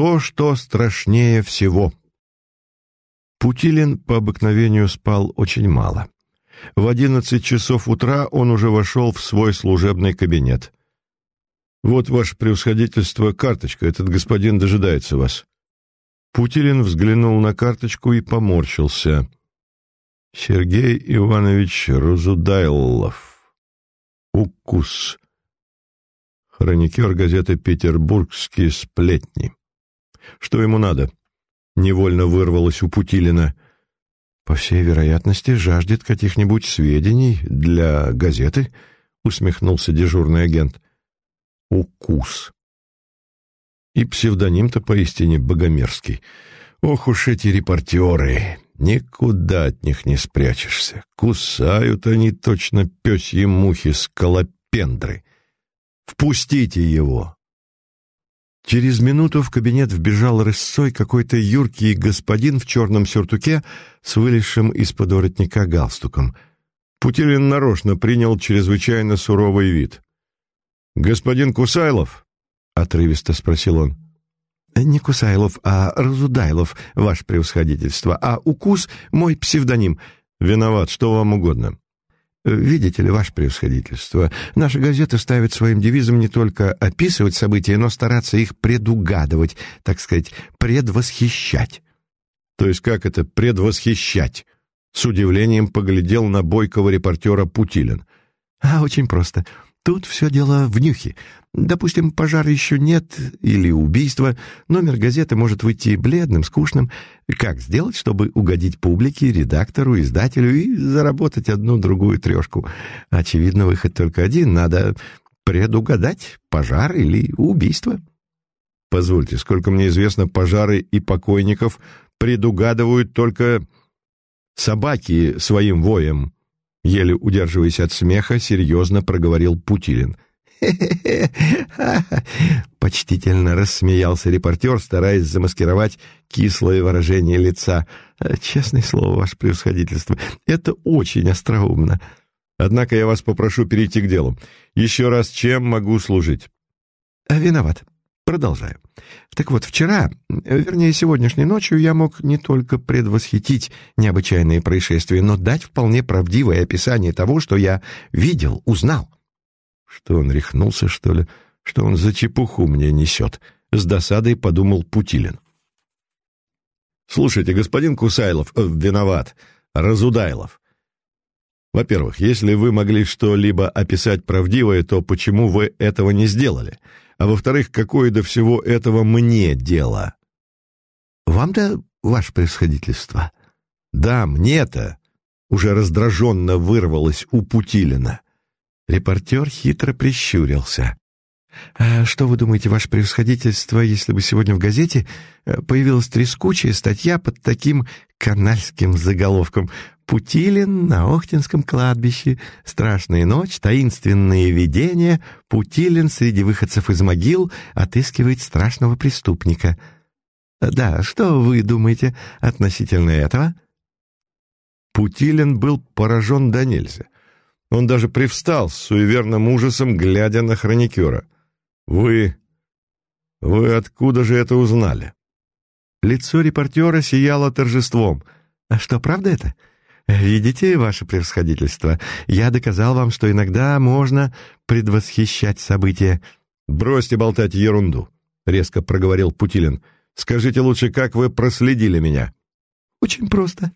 То, что страшнее всего. Путилин по обыкновению спал очень мало. В одиннадцать часов утра он уже вошел в свой служебный кабинет. «Вот, ваше превосходительство, карточка. Этот господин дожидается вас». Путилин взглянул на карточку и поморщился. «Сергей Иванович Разудайлов. Укус. Хроникер газеты «Петербургские сплетни». Что ему надо?» Невольно вырвалось у Путилина. «По всей вероятности, жаждет каких-нибудь сведений для газеты», — усмехнулся дежурный агент. «Укус». И псевдоним-то поистине богомерзкий. Ох уж эти репортеры! Никуда от них не спрячешься. Кусают они точно пёсьи мухи скалопендры. Впустите его! Через минуту в кабинет вбежал рысцой какой-то юркий господин в черном сюртуке с вылезшим из-под воротника галстуком. Путилин нарочно принял чрезвычайно суровый вид. «Господин Кусайлов?» — отрывисто спросил он. «Не Кусайлов, а Разудайлов, ваше превосходительство, а Укус — мой псевдоним». «Виноват, что вам угодно». «Видите ли, ваше превосходительство, наша газета ставит своим девизом не только описывать события, но стараться их предугадывать, так сказать, предвосхищать». «То есть как это предвосхищать?» С удивлением поглядел на бойкого репортера Путилин. «А, очень просто. Тут все дело в нюхе. Допустим, пожара еще нет или убийство, номер газеты может выйти бледным, скучным. Как сделать, чтобы угодить публике, редактору, издателю и заработать одну-другую трешку? Очевидно, выход только один. Надо предугадать пожар или убийство. Позвольте, сколько мне известно, пожары и покойников предугадывают только собаки своим воем. Еле удерживаясь от смеха, серьезно проговорил Путилин. Почтительно рассмеялся репортер, стараясь замаскировать кислое выражение лица. Честное слово, ваше превосходительство, это очень остроумно. Однако я вас попрошу перейти к делу. Еще раз, чем могу служить? Виноват. Продолжаю. Так вот, вчера, вернее, сегодняшней ночью я мог не только предвосхитить необычайные происшествия, но дать вполне правдивое описание того, что я видел, узнал. Что он рехнулся, что ли? Что он за чепуху мне несет? С досадой подумал Путилин. Слушайте, господин Кусайлов, э, виноват, Разудайлов. Во-первых, если вы могли что-либо описать правдивое, то почему вы этого не сделали? А во-вторых, какое до всего этого мне дело? Вам-то, ваше превосходительство? Да, мне-то, уже раздраженно вырвалось у Путилина. Репортер хитро прищурился. «А что вы думаете, ваше превосходительство, если бы сегодня в газете э, появилась трескучая статья под таким канальским заголовком «Путилин на Охтинском кладбище. Страшная ночь, таинственные видения. Путилин среди выходцев из могил отыскивает страшного преступника». Да, что вы думаете относительно этого? Путилин был поражен до нельзя. Он даже привстал с суеверным ужасом, глядя на хроникера. «Вы... вы откуда же это узнали?» Лицо репортера сияло торжеством. «А что, правда это? Видите, ваше превосходительство, я доказал вам, что иногда можно предвосхищать события». «Бросьте болтать ерунду», — резко проговорил Путилин. «Скажите лучше, как вы проследили меня?» «Очень просто.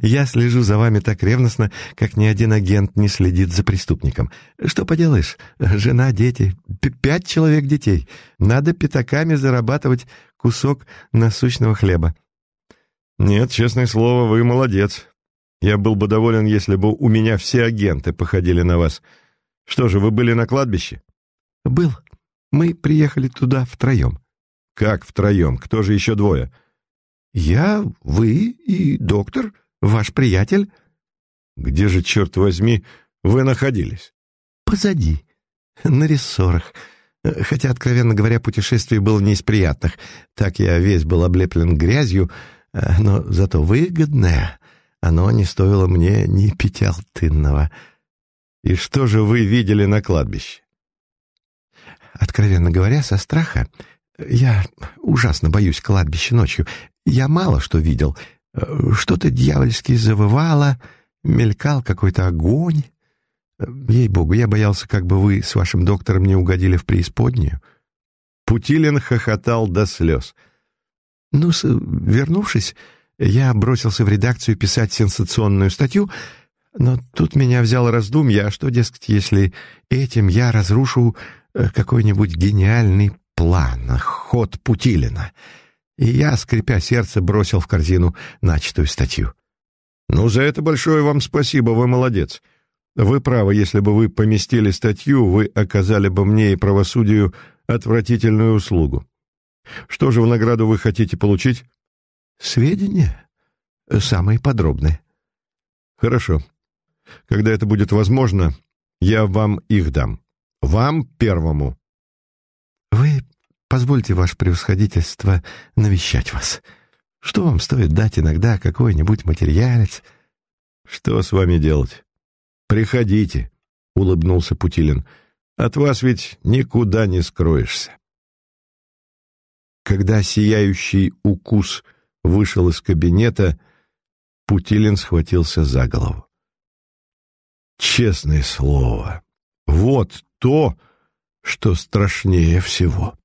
Я слежу за вами так ревностно, как ни один агент не следит за преступником. Что поделаешь, жена, дети, пять человек детей. Надо пятаками зарабатывать кусок насущного хлеба. Нет, честное слово, вы молодец. Я был бы доволен, если бы у меня все агенты походили на вас. Что же, вы были на кладбище? Был. Мы приехали туда втроем. Как втроем? Кто же еще двое? Я, вы и доктор — Ваш приятель?» «Где же, черт возьми, вы находились?» «Позади, на рессорах. Хотя, откровенно говоря, путешествие было не из приятных. Так я весь был облеплен грязью, но зато выгодное. Оно не стоило мне ни пятиалтынного». «И что же вы видели на кладбище?» Откровенно говоря, со страха я ужасно боюсь кладбища ночью. Я мало что видел. Э, что-то дьявольски завывало, мелькал какой-то огонь. Ей-богу, я боялся, как бы вы с вашим доктором не угодили в преисподнюю. Путилин хохотал до слез. Ну, вернувшись, я бросился в редакцию писать сенсационную статью, но тут меня взял раздумье, а что, дескать, если этим я разрушу э, какой-нибудь гениальный план, ход Путилина? И я, скрипя сердце, бросил в корзину начатую статью. «Ну, за это большое вам спасибо, вы молодец. Вы правы, если бы вы поместили статью, вы оказали бы мне и правосудию отвратительную услугу. Что же в награду вы хотите получить?» «Сведения. Самые подробные». «Хорошо. Когда это будет возможно, я вам их дам. Вам первому». «Вы позвольте, ваше превосходительство, навещать вас. Что вам стоит дать иногда какой-нибудь материалец?» «Что с вами делать? Приходите», — улыбнулся Путилин. «От вас ведь никуда не скроешься». Когда сияющий укус вышел из кабинета, Путилин схватился за голову. Честное слово, вот то, что страшнее всего.